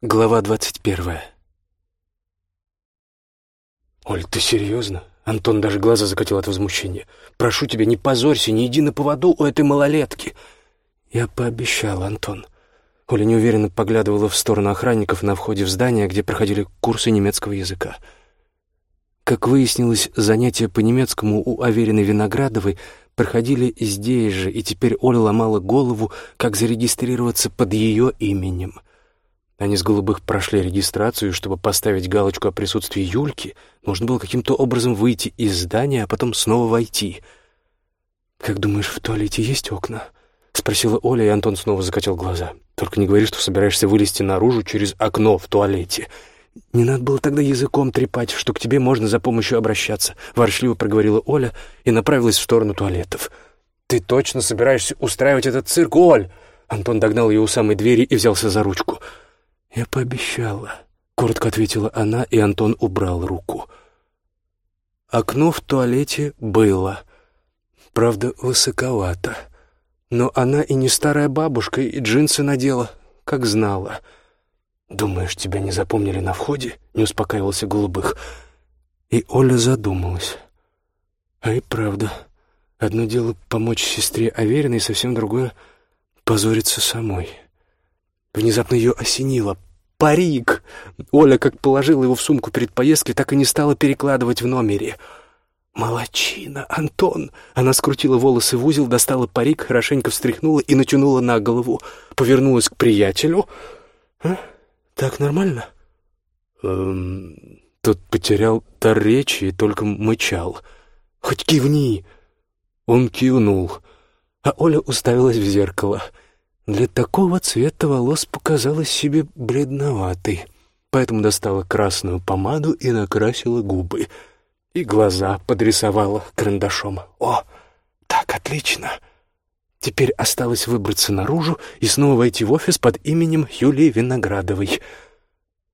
Глава двадцать первая. «Оль, ты серьезно?» Антон даже глаза закатил от возмущения. «Прошу тебя, не позорься, не иди на поводу у этой малолетки!» «Я пообещал, Антон». Оля неуверенно поглядывала в сторону охранников на входе в здание, где проходили курсы немецкого языка. Как выяснилось, занятия по немецкому у Авериной Виноградовой проходили здесь же, и теперь Оля ломала голову, как зарегистрироваться под ее именем — они с голубых прошли регистрацию, чтобы поставить галочку о присутствии Юльки, нужно было каким-то образом выйти из здания, а потом снова войти. «Как думаешь, в туалете есть окна?» — спросила Оля, и Антон снова закатил глаза. «Только не говори, что собираешься вылезти наружу через окно в туалете». «Не надо было тогда языком трепать, что к тебе можно за помощью обращаться», — ворчливо проговорила Оля и направилась в сторону туалетов. «Ты точно собираешься устраивать этот цирк, Оль?» Антон догнал ее у самой двери и взялся за ручку. «Я пообещала», — коротко ответила она, и Антон убрал руку. Окно в туалете было. Правда, высоковато. Но она и не старая бабушка, и джинсы надела, как знала. «Думаешь, тебя не запомнили на входе?» — не успокаивался Голубых. И Оля задумалась. А и правда, одно дело помочь сестре Авериной, совсем другое — позориться самой. Внезапно ее осенило. Парик! Оля как положила его в сумку перед поездкой, так и не стала перекладывать в номере. «Молодчина, Антон!» Она скрутила волосы в узел, достала парик, хорошенько встряхнула и натянула на голову. Повернулась к приятелю. «А? Так нормально?» эм... Тот потерял дар речи и только мычал. «Хоть кивни!» Он кивнул, а Оля уставилась в зеркало — для такого цвета волос показалась себе бледноватой, поэтому достала красную помаду и накрасила губы. И глаза подрисовала карандашом. «О, так отлично!» Теперь осталось выбраться наружу и снова войти в офис под именем Юлии Виноградовой.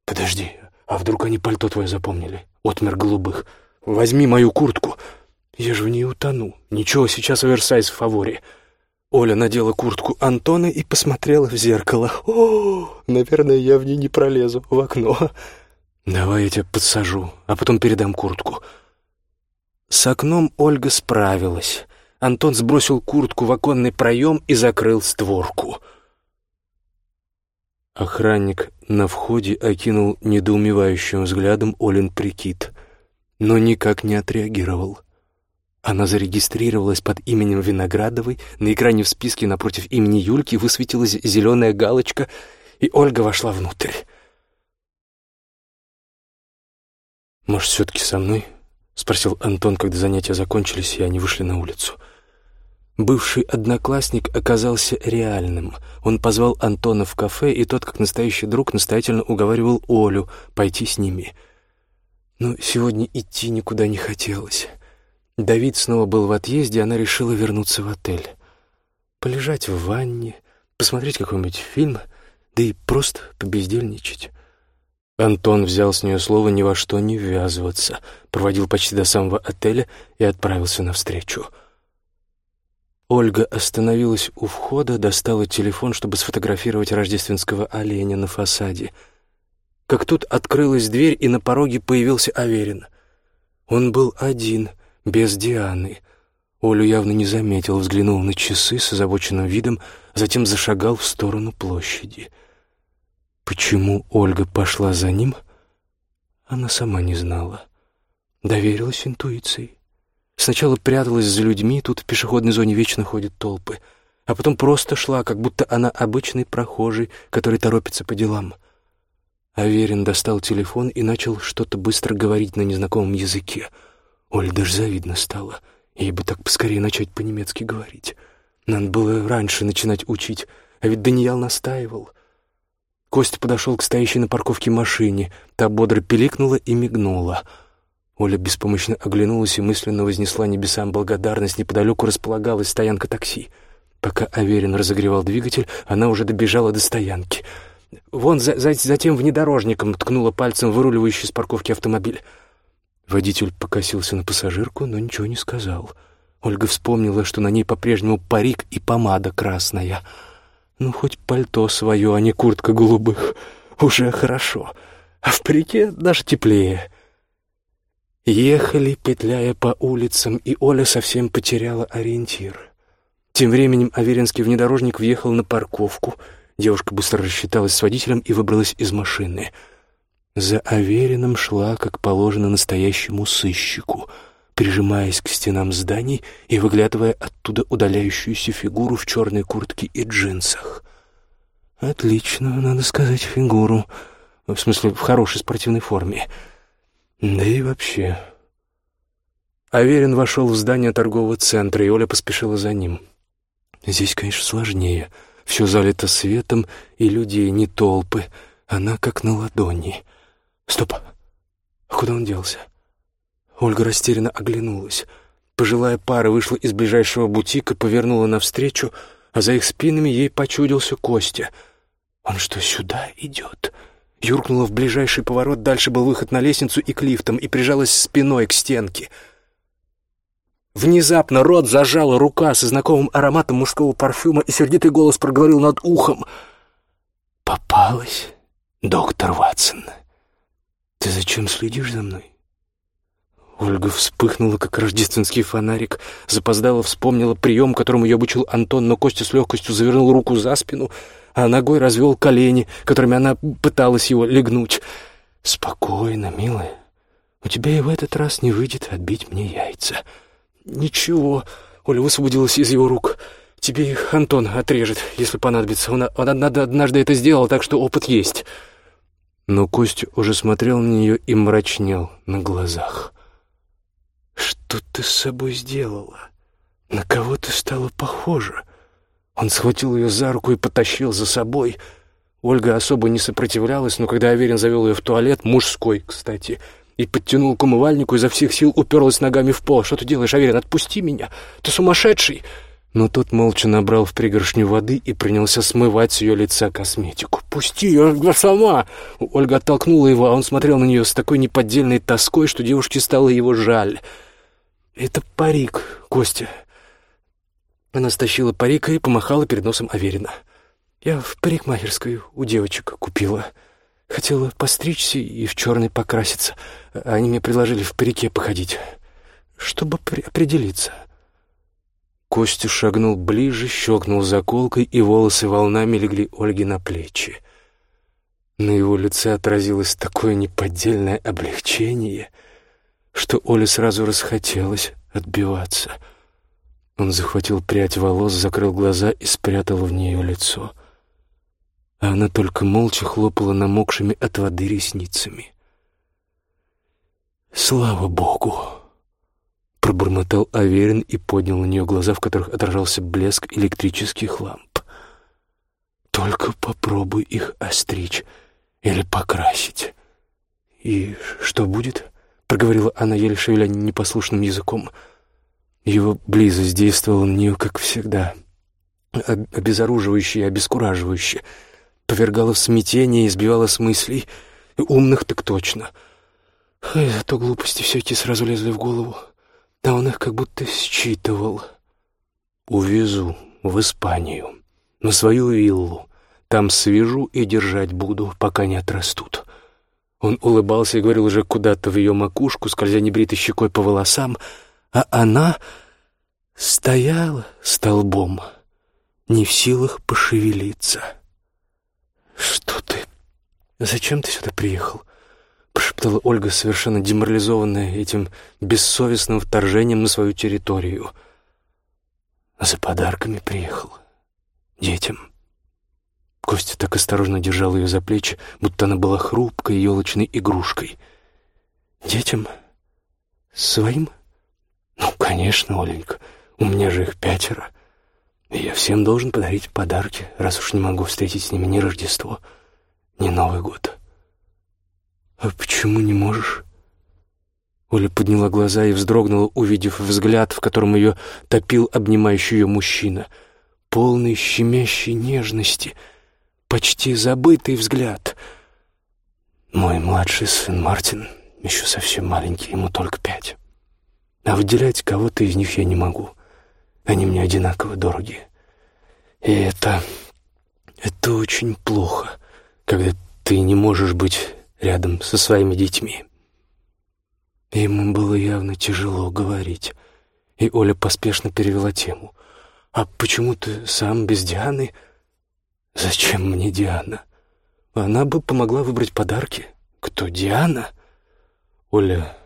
«Подожди, а вдруг они пальто твое запомнили?» Отмер голубых. «Возьми мою куртку. Я же в ней утону. Ничего, сейчас оверсайз в фаворе». Оля надела куртку Антона и посмотрела в зеркало. «О, наверное, я в ней не пролезу, в окно». «Давай я тебя подсажу, а потом передам куртку». С окном Ольга справилась. Антон сбросил куртку в оконный проем и закрыл створку. Охранник на входе окинул недоумевающим взглядом Олин прикид, но никак не отреагировал. Она зарегистрировалась под именем Виноградовой, на экране в списке напротив имени Юльки высветилась зеленая галочка, и Ольга вошла внутрь. «Может, все-таки со мной?» — спросил Антон, когда занятия закончились, и они вышли на улицу. Бывший одноклассник оказался реальным. Он позвал Антона в кафе, и тот, как настоящий друг, настоятельно уговаривал Олю пойти с ними. Но сегодня идти никуда не хотелось. Давид снова был в отъезде, она решила вернуться в отель. Полежать в ванне, посмотреть какой-нибудь фильм, да и просто побездельничать. Антон взял с нее слово ни во что не ввязываться, проводил почти до самого отеля и отправился навстречу. Ольга остановилась у входа, достала телефон, чтобы сфотографировать рождественского оленя на фасаде. Как тут открылась дверь, и на пороге появился Аверин. Он был один — без Дианы. Олю явно не заметил, взглянул на часы с озабоченным видом, затем зашагал в сторону площади. Почему Ольга пошла за ним, она сама не знала. Доверилась интуиции. Сначала пряталась за людьми, тут в пешеходной зоне вечно ходят толпы, а потом просто шла, как будто она обычный прохожий, который торопится по делам. Аверин достал телефон и начал что-то быстро говорить на незнакомом языке — Оле даже завидно стало. Ей бы так поскорее начать по-немецки говорить. Надо было раньше начинать учить, а ведь Даниэл настаивал. Костя подошел к стоящей на парковке машине. Та бодро пиликнула и мигнула. Оля беспомощно оглянулась и мысленно вознесла небесам благодарность. Неподалеку располагалась стоянка такси. Пока Аверин разогревал двигатель, она уже добежала до стоянки. «Вон за, за, за тем внедорожником», — ткнула пальцем выруливающий с парковки автомобиль. Водитель покосился на пассажирку, но ничего не сказал. Ольга вспомнила, что на ней по-прежнему парик и помада красная. Ну, хоть пальто свое, а не куртка голубых. уже хорошо. А в парике даже теплее. Ехали, петляя по улицам, и Оля совсем потеряла ориентир. Тем временем Аверинский внедорожник въехал на парковку. Девушка быстро рассчиталась с водителем и выбралась из машины. За Авериным шла, как положено настоящему сыщику, прижимаясь к стенам зданий и выглядывая оттуда удаляющуюся фигуру в черной куртке и джинсах. Отлично, надо сказать, фигуру. В смысле, в хорошей спортивной форме. Да и вообще. Аверин вошел в здание торгового центра, и Оля поспешила за ним. Здесь, конечно, сложнее. Все залито светом, и людей не толпы. Она как на ладони. Стоп! А куда он делся? Ольга растерянно оглянулась. Пожилая пара вышла из ближайшего бутика, повернула навстречу, а за их спинами ей почудился Костя. «Он что, сюда идет?» Юркнула в ближайший поворот, дальше был выход на лестницу и к лифтам, и прижалась спиной к стенке. Внезапно рот зажала рука со знакомым ароматом мужского парфюма, и сердитый голос проговорил над ухом. «Попалась, доктор Ватсон. Ты зачем следишь за мной?» Ольга вспыхнула, как рождественский фонарик, запоздала, вспомнила прием, которому ее обучил Антон, но Костя с легкостью завернул руку за спину, а ногой развел колени, которыми она пыталась его легнуть. «Спокойно, милая, у тебя и в этот раз не выйдет отбить мне яйца». «Ничего», — Оля высвободилась из его рук, — «тебе их Антон отрежет, если понадобится. Он, он однажды это сделал, так что опыт есть». Но Костя уже смотрел на нее и мрачнел на глазах. «Что ты с собой сделала? На кого ты стала похожа?» Он схватил ее за руку и потащил за собой. Ольга особо не сопротивлялась, но когда Аверин завел ее в туалет, мужской, кстати, и подтянул к умывальнику, изо всех сил уперлась ногами в пол. «Что ты делаешь, Аверин? Отпусти меня! Ты сумасшедший!» Но тот молча набрал в пригоршню воды и принялся смывать с ее лица косметику. «Пусти, я сама!» Ольга оттолкнула его, а он смотрел на нее с такой неподдельной тоской, что девушке стало его жаль. «Это парик, Костя». Она стащила парик и помахала перед носом Аверина. «Я в парикмахерскую у девочек купила. Хотела постричься и в черный покраситься. Они мне предложили в парике походить, чтобы определиться». Костя шагнул ближе, щелкнул заколкой, и волосы волнами легли Ольге на плечи. На его лице отразилось такое неподдельное облегчение — что Оле сразу расхотелось отбиваться. Он захватил прядь волос, закрыл глаза и спрятал в нее лицо. А она только молча хлопала намокшими от воды ресницами. «Слава Богу!» Пробормотал Аверин и поднял на нее глаза, в которых отражался блеск электрических ламп. «Только попробуй их остричь или покрасить. И что будет?» — проговорила она, еле шевеля непослушным языком. Его близость действовала на нее, как всегда, обезоруживающе и обескураживающе, повергала в смятение и сбивала с мыслей, умных так точно. И зато глупости все эти сразу лезли в голову, а он их как будто считывал. «Увезу в Испанию, на свою виллу, там свяжу и держать буду, пока не отрастут». Он улыбался и говорил уже куда-то в ее макушку, скользя небритой щекой по волосам, а она стояла столбом, не в силах пошевелиться. «Что ты? Зачем ты сюда приехал?» — прошептала Ольга, совершенно деморализованная этим бессовестным вторжением на свою территорию. «За подарками приехал. Детям». Костя так осторожно держал ее за плечи, будто она была хрупкой елочной игрушкой. «Детям? Своим? Ну, конечно, Оленька, у меня же их пятеро. И я всем должен подарить подарки, раз уж не могу встретить с ними ни Рождество, ни Новый год». «А почему не можешь?» Оля подняла глаза и вздрогнула, увидев взгляд, в котором ее топил обнимающий ее мужчина, полный щемящей нежности — почти забытый взгляд. Мой младший сын Мартин еще совсем маленький, ему только пять. А выделять кого-то из них я не могу. Они мне одинаково дороги. И это... это очень плохо, когда ты не можешь быть рядом со своими детьми». Ему было явно тяжело говорить, и Оля поспешно перевела тему. «А почему ты сам без Дианы?» «Зачем мне Диана? Она бы помогла выбрать подарки. Кто, Диана?» «Оля,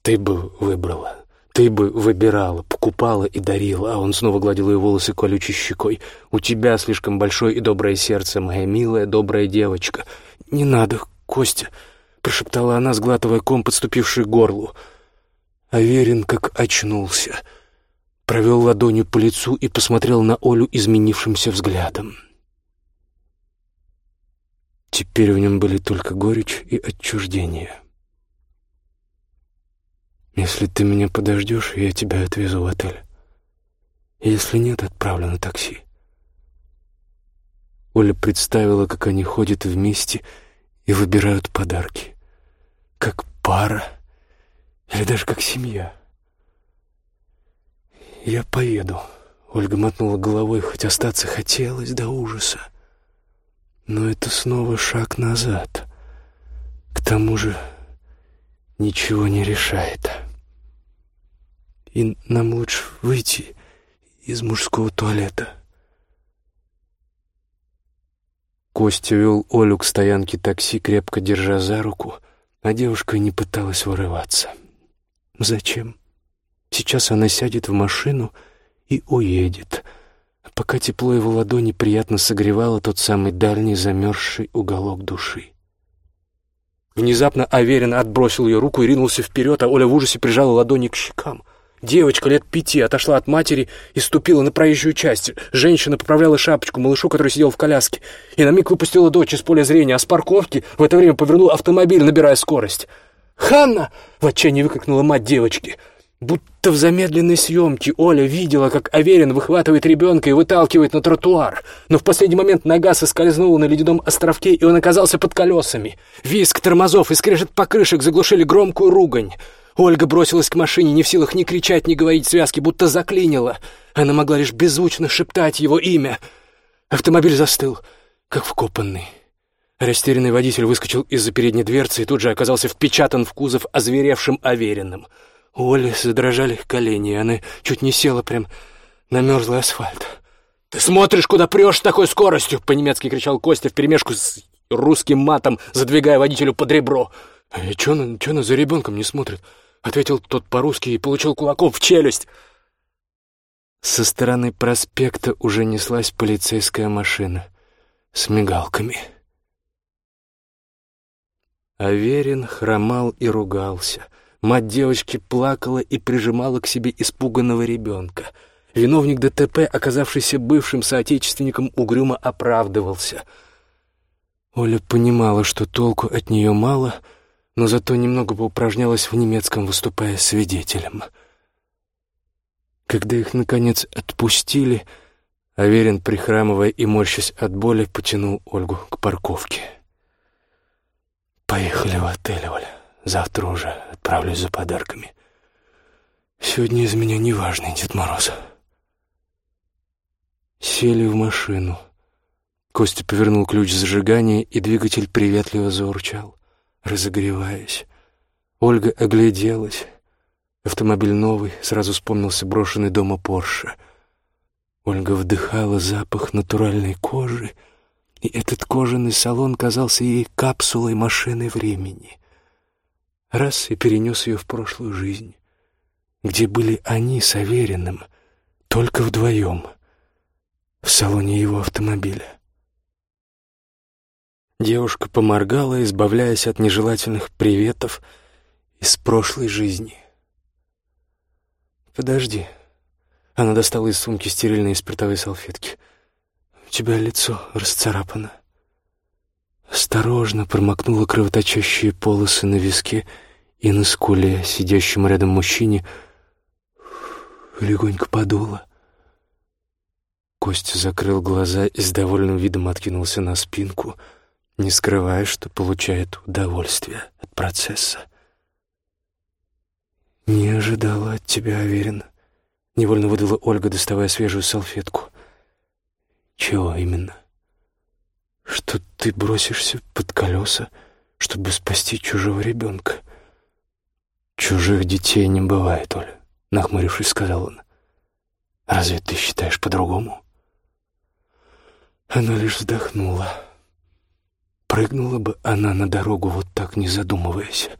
ты бы выбрала, ты бы выбирала, покупала и дарила». А он снова гладил ее волосы колючей щекой. «У тебя слишком большое и доброе сердце, моя милая, добрая девочка». «Не надо, Костя», — прошептала она, сглатывая ком, подступивший к горлу. Аверин как очнулся, провел ладонью по лицу и посмотрел на Олю изменившимся взглядом. Теперь в нем были только горечь и отчуждение. «Если ты меня подождешь, я тебя отвезу в отель. Если нет, отправлю на такси». Оля представила, как они ходят вместе и выбирают подарки. Как пара или даже как семья. «Я поеду», — Ольга мотнула головой, хоть остаться хотелось до ужаса. Но это снова шаг назад. К тому же ничего не решает. И нам лучше выйти из мужского туалета. Костя вел Олю к стоянке такси, крепко держа за руку, а девушка не пыталась вырываться. Зачем? Сейчас она сядет в машину и уедет — пока тепло его ладони приятно согревало тот самый дальний замерзший уголок души. Внезапно Аверин отбросил ее руку и ринулся вперед, а Оля в ужасе прижала ладони к щекам. Девочка лет пяти отошла от матери и ступила на проезжую часть. Женщина поправляла шапочку малышу, который сидел в коляске, и на миг выпустила дочь из поля зрения, а с парковки в это время повернул автомобиль, набирая скорость. «Ханна!» — в отчаянии выкрикнула мать девочки — Будто в замедленной съемке Оля видела, как Аверин выхватывает ребенка и выталкивает на тротуар. Но в последний момент нога соскользнула на ледяном островке, и он оказался под колесами. Виск тормозов и скрежет покрышек заглушили громкую ругань. Ольга бросилась к машине, не в силах ни кричать, ни говорить связки, будто заклинила. Она могла лишь беззвучно шептать его имя. Автомобиль застыл, как вкопанный. Растерянный водитель выскочил из-за передней дверцы и тут же оказался впечатан в кузов озверевшим Авериным. У Оли задрожали колени, и она чуть не села прям на мерзлый асфальт. «Ты смотришь, куда прешь с такой скоростью!» — по-немецки кричал Костя вперемешку с русским матом, задвигая водителю под ребро. «А чё она, чё она за ребенком не смотрит?» — ответил тот по-русски и получил кулаком в челюсть. Со стороны проспекта уже неслась полицейская машина с мигалками. Аверин хромал и ругался — Мать девочки плакала и прижимала к себе испуганного ребенка. Виновник ДТП, оказавшийся бывшим соотечественником, угрюмо оправдывался. Оля понимала, что толку от нее мало, но зато немного поупражнялась в немецком, выступая свидетелем. Когда их, наконец, отпустили, Аверин, прихрамывая и морщась от боли, потянул Ольгу к парковке. «Поехали в отель, Оля». Завтра уже отправлюсь за подарками. Сегодня из меня неважный Дед Мороз. Сели в машину. Костя повернул ключ зажигания, и двигатель приветливо заурчал, разогреваясь. Ольга огляделась. Автомобиль новый, сразу вспомнился брошенный дома Порше. Ольга вдыхала запах натуральной кожи, и этот кожаный салон казался ей капсулой машины времени — раз и перенес ее в прошлую жизнь, где были они с Авериным, только вдвоем, в салоне его автомобиля. Девушка поморгала, избавляясь от нежелательных приветов из прошлой жизни. «Подожди». Она достала из сумки стерильные спиртовые салфетки. «У тебя лицо расцарапано». Осторожно промокнула кровоточащие полосы на виске и на скуле, сидящему рядом мужчине, легонько подуло. Костя закрыл глаза и с довольным видом откинулся на спинку, не скрывая, что получает удовольствие от процесса. «Не ожидала от тебя, уверен», — невольно выдала Ольга, доставая свежую салфетку. «Чего именно?» что ты бросишься под колеса, чтобы спасти чужого ребенка. Чужих детей не бывает, Оля, нахмурившись, сказал он. Разве ты считаешь по-другому? Она лишь вздохнула. Прыгнула бы она на дорогу вот так, не задумываясь.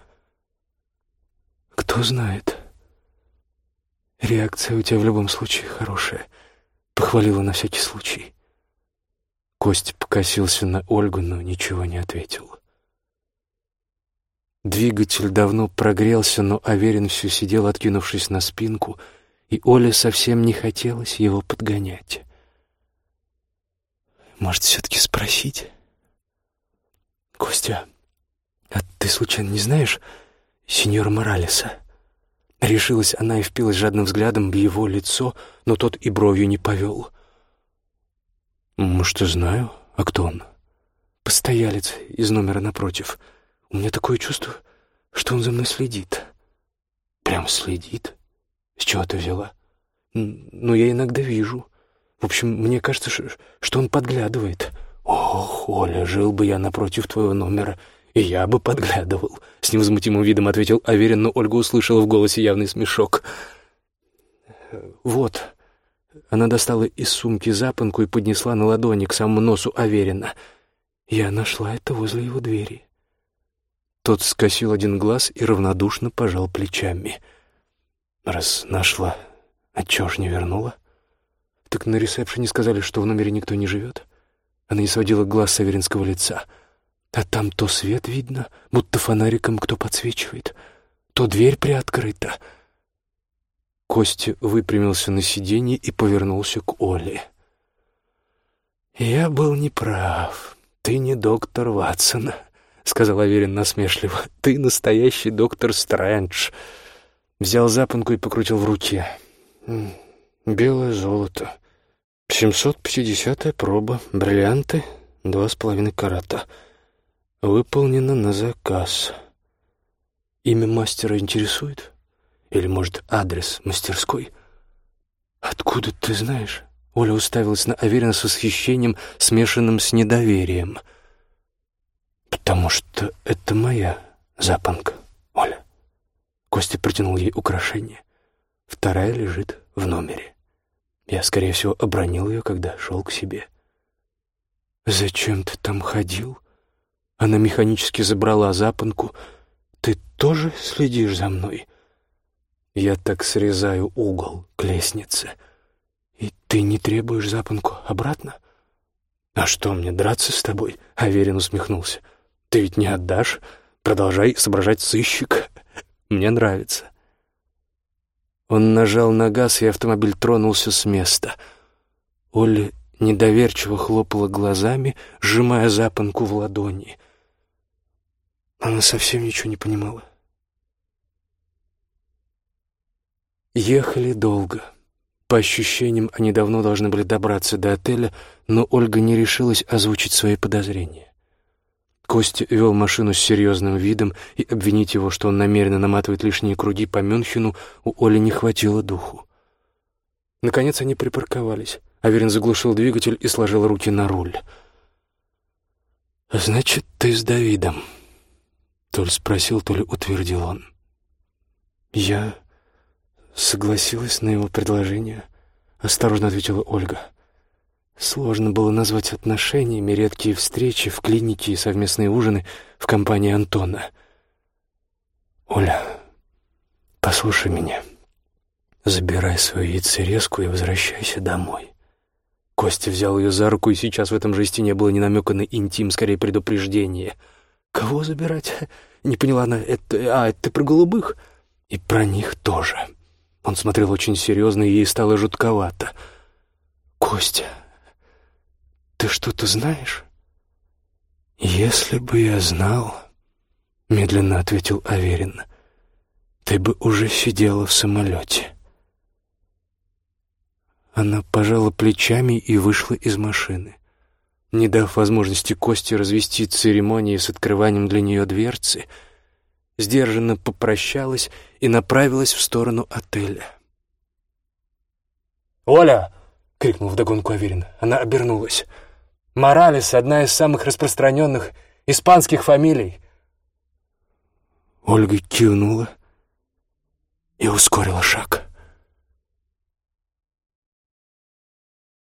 Кто знает. Реакция у тебя в любом случае хорошая. Похвалила на всякий случай. Кость покосился на Ольгу, но ничего не ответил. Двигатель давно прогрелся, но Аверин все сидел, откинувшись на спинку, и Оле совсем не хотелось его подгонять. Может, все-таки спросить? «Костя, а ты случайно не знаешь сеньора Моралеса?» Решилась она и впилась жадным взглядом в его лицо, но тот и бровью не повел. «Может, и знаю. А кто он?» «Постоялец из номера напротив. У меня такое чувство, что он за мной следит». «Прям следит? С чего ты взяла?» «Ну, я иногда вижу. В общем, мне кажется, что он подглядывает». «Ох, Оля, жил бы я напротив твоего номера, и я бы подглядывал», — с невозмутимым видом ответил Аверин, но Ольга услышала в голосе явный смешок. «Вот». Она достала из сумки запонку и поднесла на ладони к самому носу Аверина. «Я нашла это возле его двери». Тот скосил один глаз и равнодушно пожал плечами. «Раз нашла, отчего ж не вернула?» «Так на ресепшене сказали, что в номере никто не живет?» Она не сводила глаз с Аверинского лица. А там то свет видно, будто фонариком кто подсвечивает, то дверь приоткрыта. Костя выпрямился на сиденье и повернулся к Оле. «Я был неправ. Ты не доктор Ватсон», — сказал Аверин насмешливо. «Ты настоящий доктор Стрэндж». Взял запонку и покрутил в руке. «Белое золото. 750-я проба. Бриллианты. Два с половиной карата. Выполнено на заказ. Имя мастера интересует? Или, может, адрес мастерской? Откуда ты знаешь? Оля уставилась на Аверина с восхищением, смешанным с недоверием. «Потому что это моя запонка, Оля». Костя протянул ей украшение. Вторая лежит в номере. Я, скорее всего, обронил ее, когда шел к себе. «Зачем ты там ходил?» Она механически забрала запонку. «Ты тоже следишь за мной?» Я так срезаю угол к лестнице. «И ты не требуешь запонку обратно?» «А что, мне драться с тобой?» — Аверин усмехнулся. «Ты ведь не отдашь? Продолжай соображать сыщик. Мне нравится». Он нажал на газ, и автомобиль тронулся с места. Оля недоверчиво хлопала глазами, сжимая запонку в ладони. Она совсем ничего не понимала. Ехали долго. По ощущениям, они давно должны были добраться до отеля, но Ольга не решилась озвучить свои подозрения. Костя вел машину с серьезным видом, и обвинить его, что он намеренно наматывает лишние круги по Мюнхену, у Оли не хватило духу. Наконец они припарковались. Аверин заглушил двигатель и сложил руки на руль. «Значит, ты с Давидом?» То ли спросил, то ли утвердил он. «Я согласилась на его предложение», — осторожно ответила Ольга. Сложно было назвать отношениями редкие встречи в клинике и совместные ужины в компании Антона. «Оля, послушай меня. Забирай свою яйцерезку и возвращайся домой». Костя взял ее за руку, и сейчас в этом жесте не было ни намека на интим, скорее предупреждение. «Кого забирать?» — не поняла она. «Это... А, это про голубых?» «И про них тоже». Он смотрел очень серьезно, и ей стало жутковато. «Костя...» Ты что-то знаешь?» «Если бы я знал...» — медленно ответил Аверин. «Ты бы уже сидела в самолете». Она пожала плечами и вышла из машины. Не дав возможности Косте развести церемонии с открыванием для нее дверцы, сдержанно попрощалась и направилась в сторону отеля. «Оля!» — крикнул вдогонку Аверин. Она обернулась. Моралес — одна из самых распространенных испанских фамилий. Ольга кивнула и ускорила шаг.